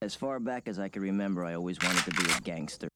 As far back as I can remember, I always wanted to be a gangster.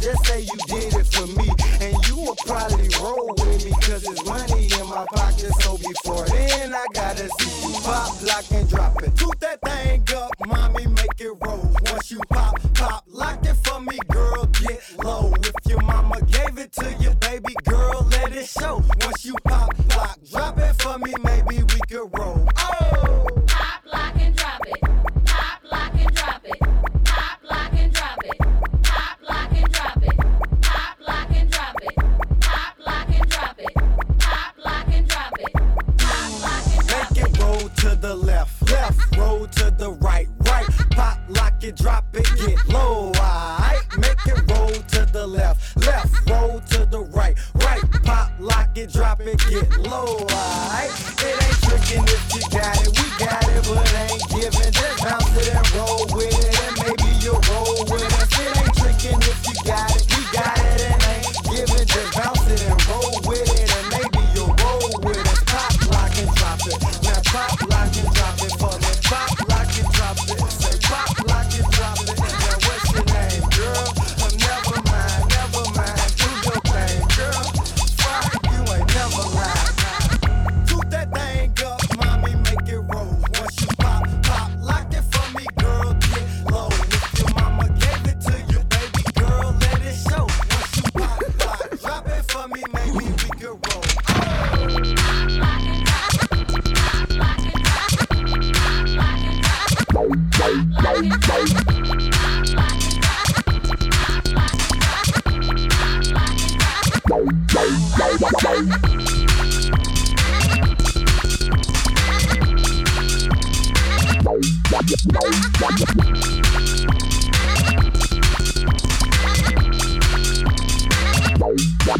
just say you did it for me. And you will probably roll with me, cause it's money in my pocket. So before then, I gotta see you pop, lock, and drop it. Toot that thing up, mommy, make it roll. Once you pop, pop, lock it for me, girl, get low. If your mama gave it to you,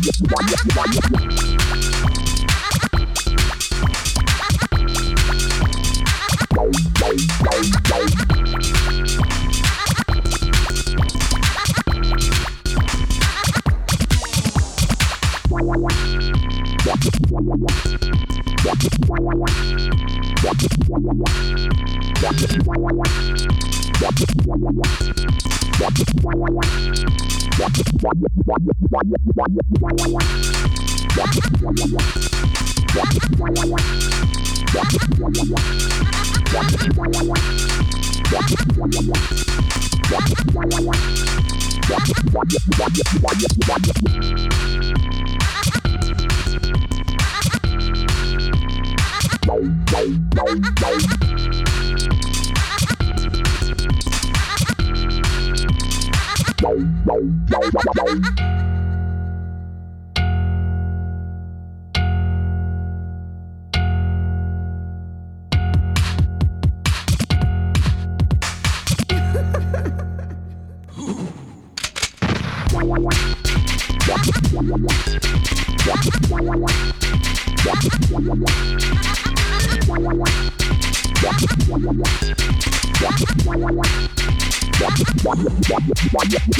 Why? Why? Why? Bye. Yeah.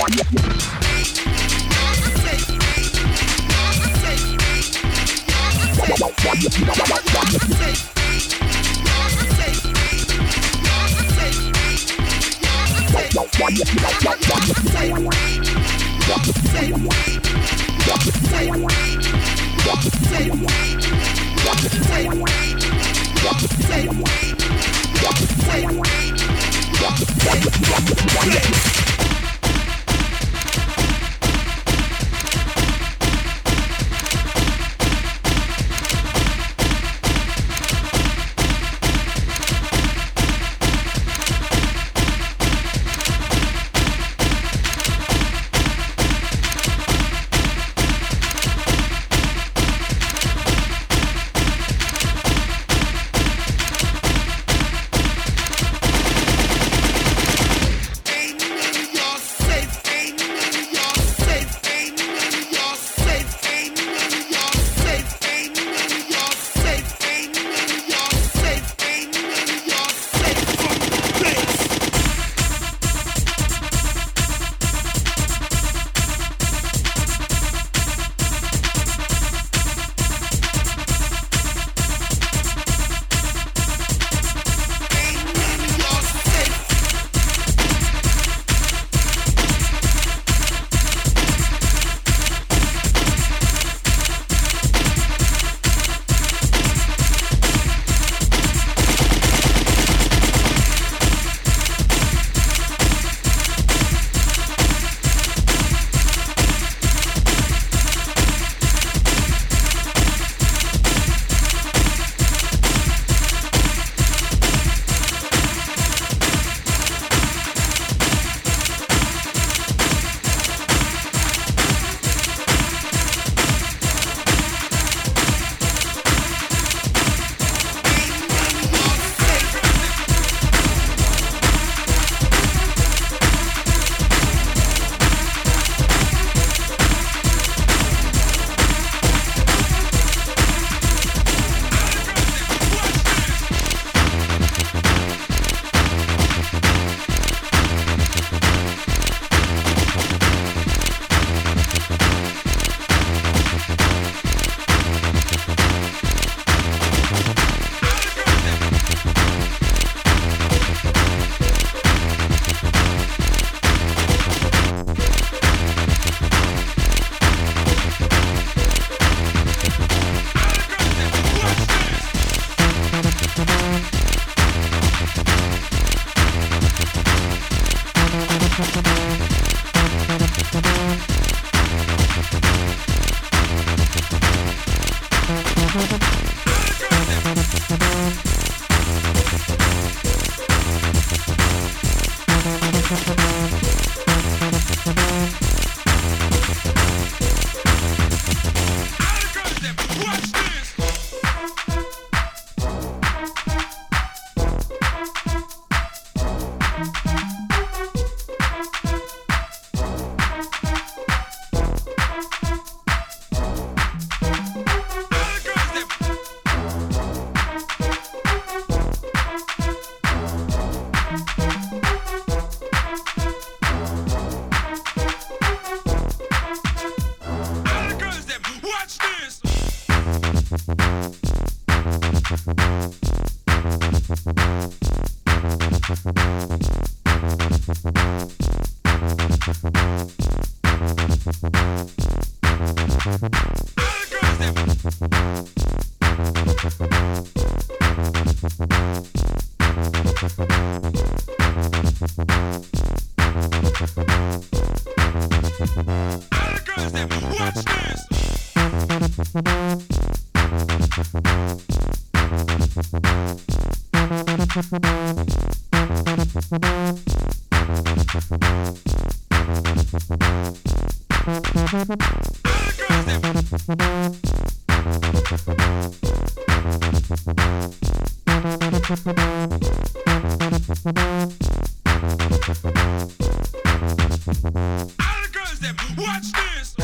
Watch this!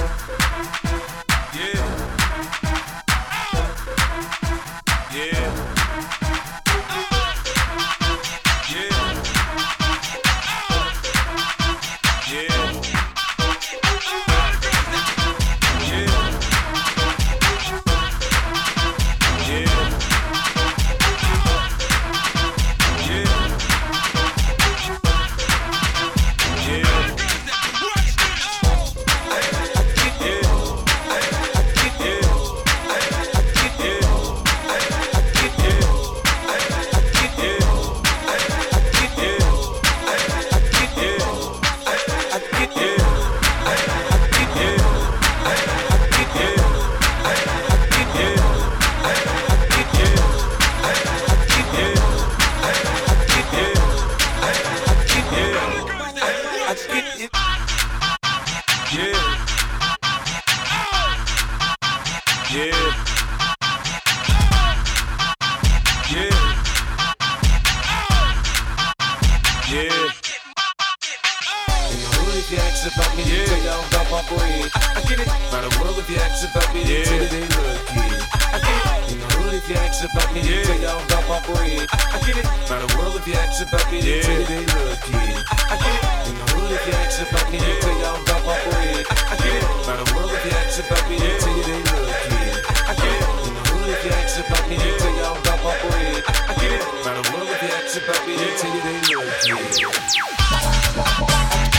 It's about yeah. hated it.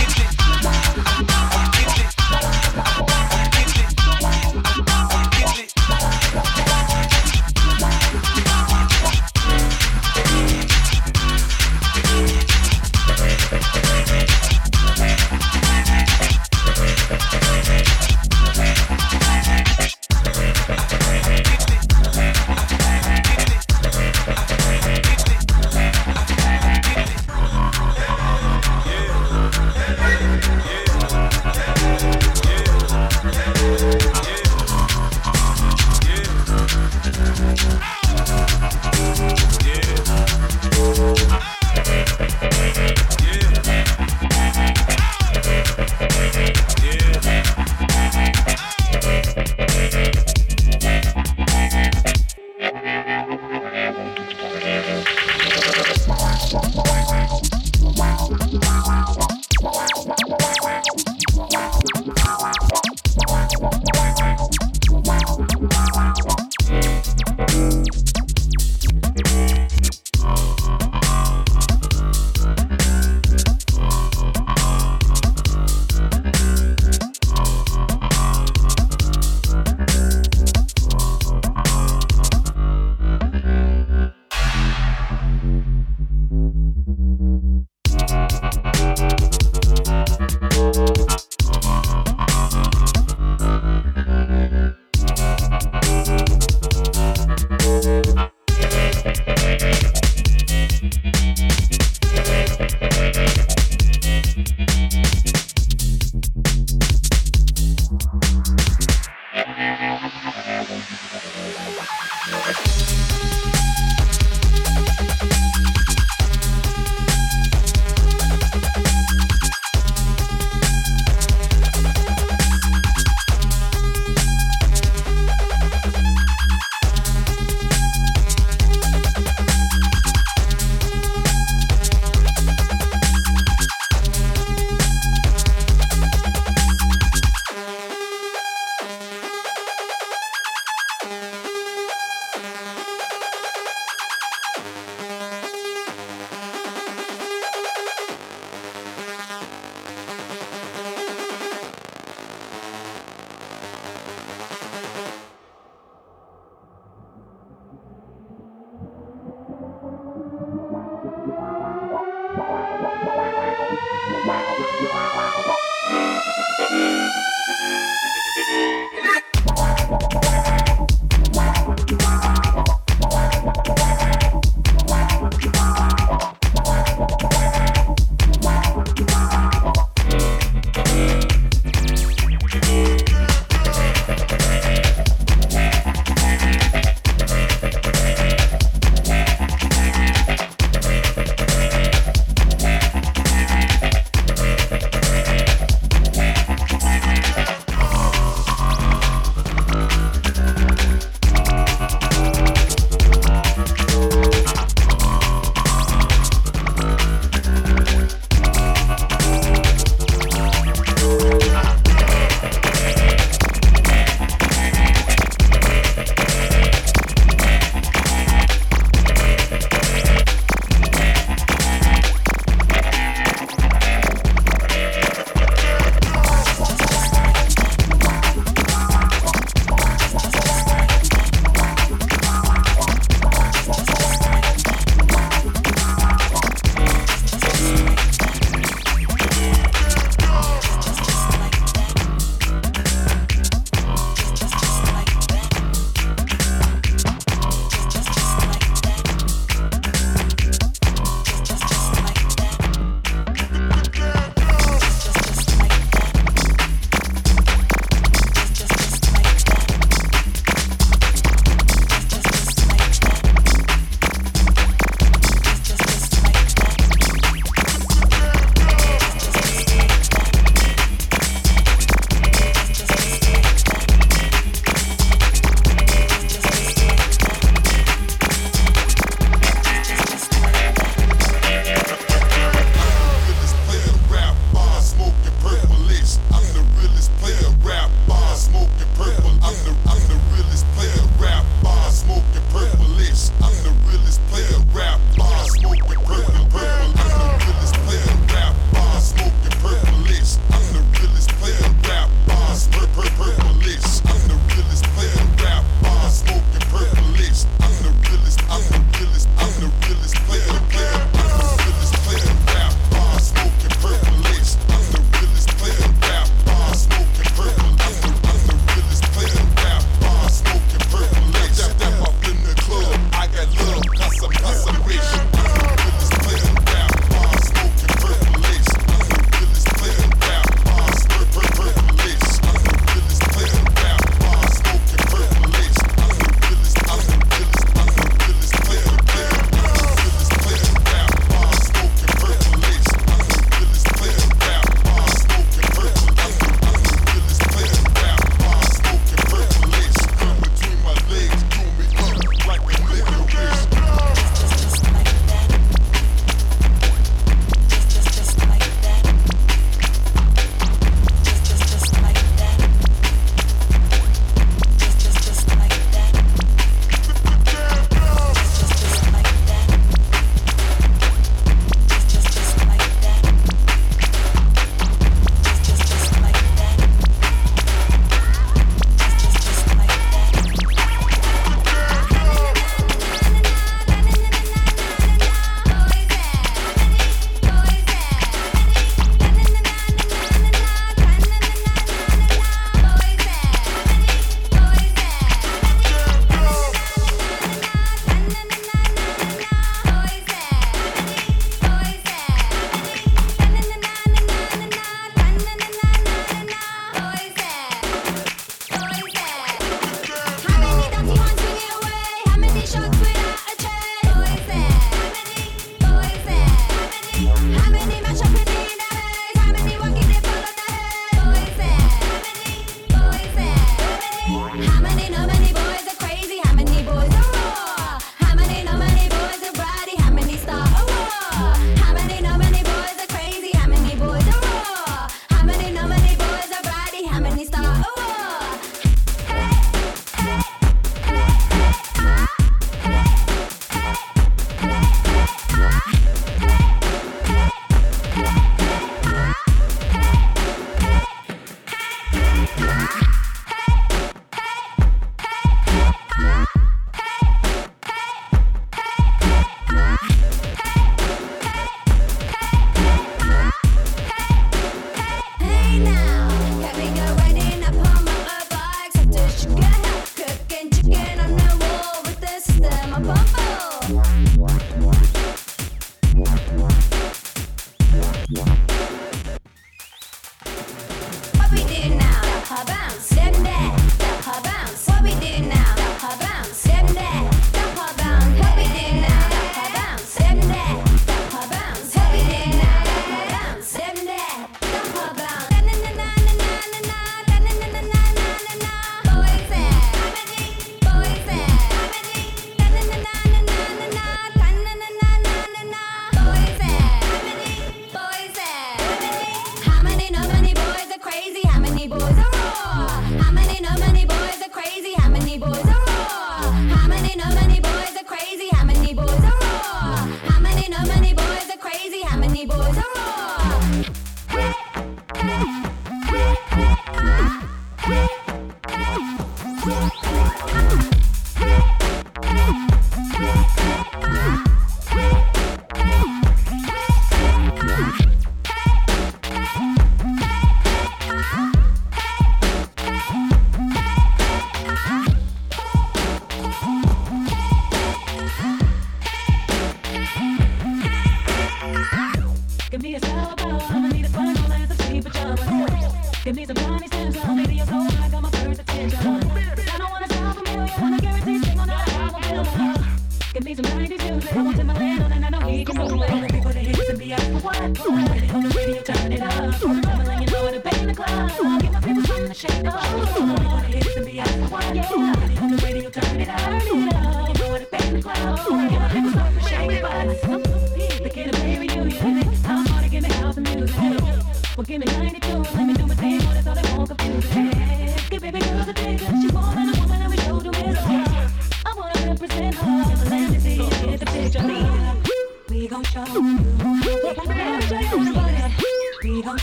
Thank you.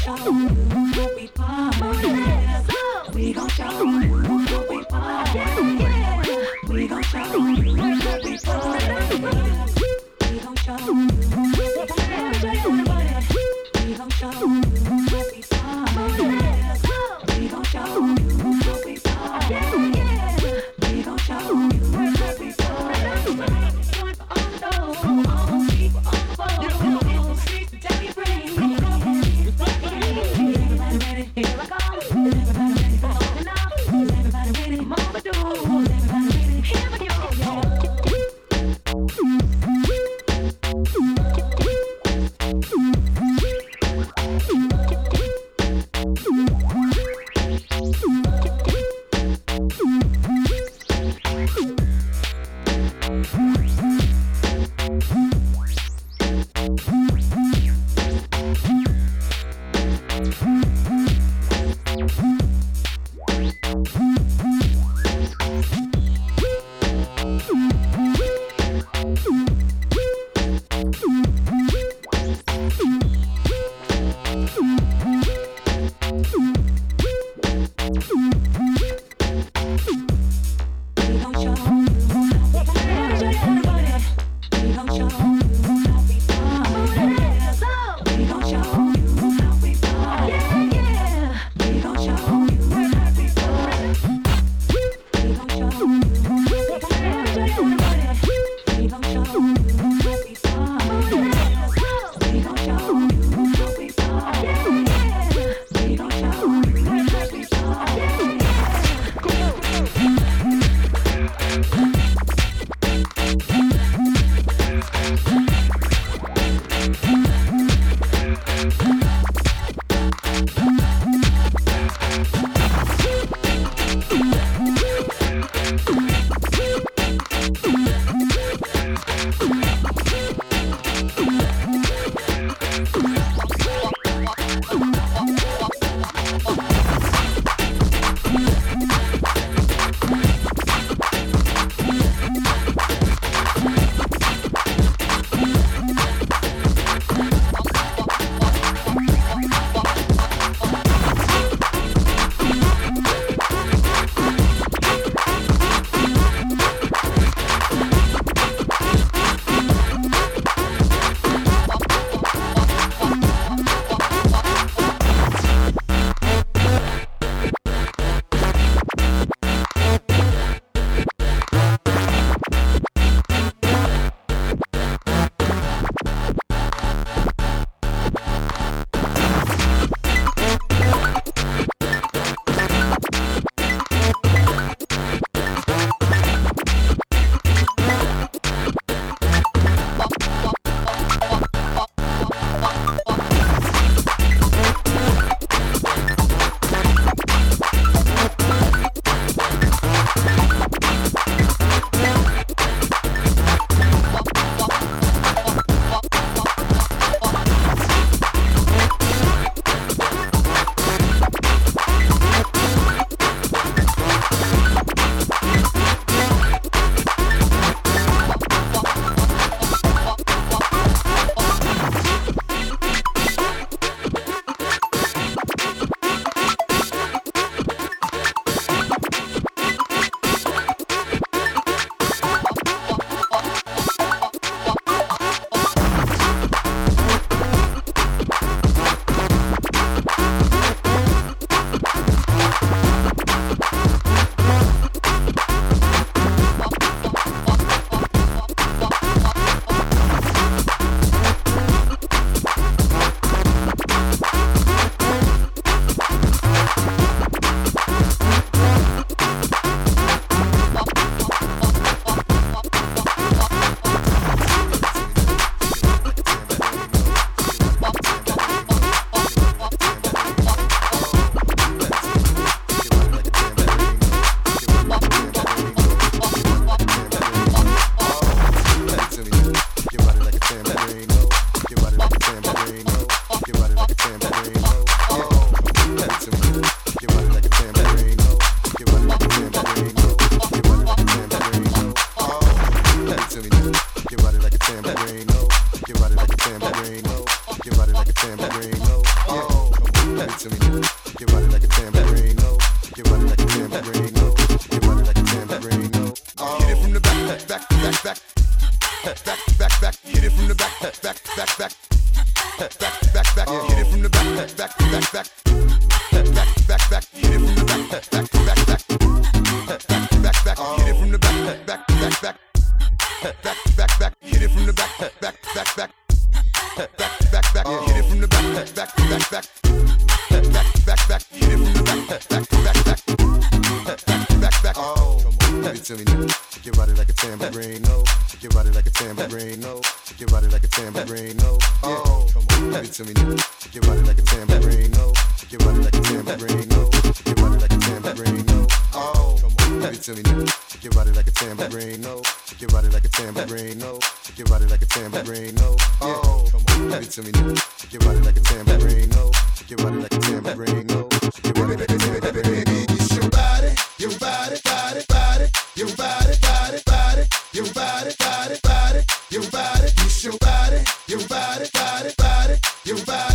到。To me now. Shake your body like a tambourine, no. Shake your body like a tambourine, no. Shake your body like a tambourine, no. Oh, come on, give it to me now. Shake your body like a tambourine, no. Shake your body like a tambourine, no. Shake your body like a tambourine, no. It's your body, your body, body, body, your body, body, body, your body, body, body, your body. It's your body, your body, body, body, your body,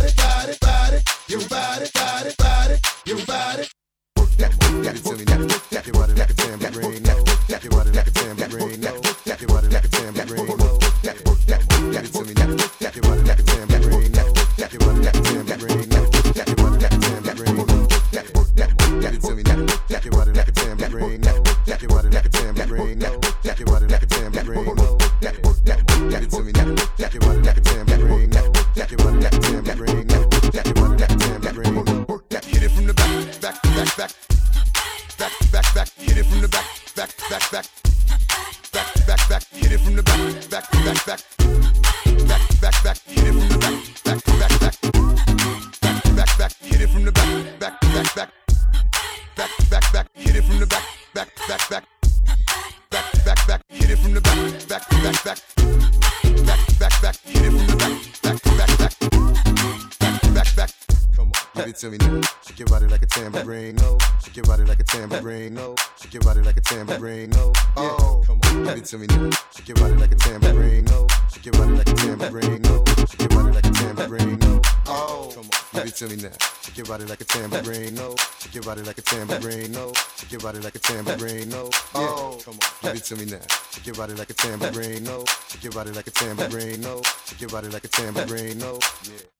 back, back, back, back, back. Hit it from the back, back, back, back, back, back, back. Hit it from the back, back, back, back, back, back, back. Hit it from the back, back, back, back, back, back, back. Hit it from the back, back, back, back, back, back, back. Hit it from the back, back, back, back, back, back, back. Hit it from the back, back, back, back, back, back, back. Hit it from the back, back, back, back, back, back, back. Come on, give it to me now. Shake your body like a tambourine, no. Shake your body like a tambourine, no. Shake your body like a tambourine, no. Oh, come on, give it to me now. Shake your body like a tambourine, no. Shake your body like a tambourine, no. Shake your body like a tambourine, no. Oh, come on, give it to me now. Shake your body like a tambourine, no. Shake your body like a tambourine, no. Shake your body like a tambourine, no. Oh, come on, give it to me now. Shake your body like a tambourine, no. Shake your body like a tambourine, no. Shake your body like a tambourine, no. Yeah.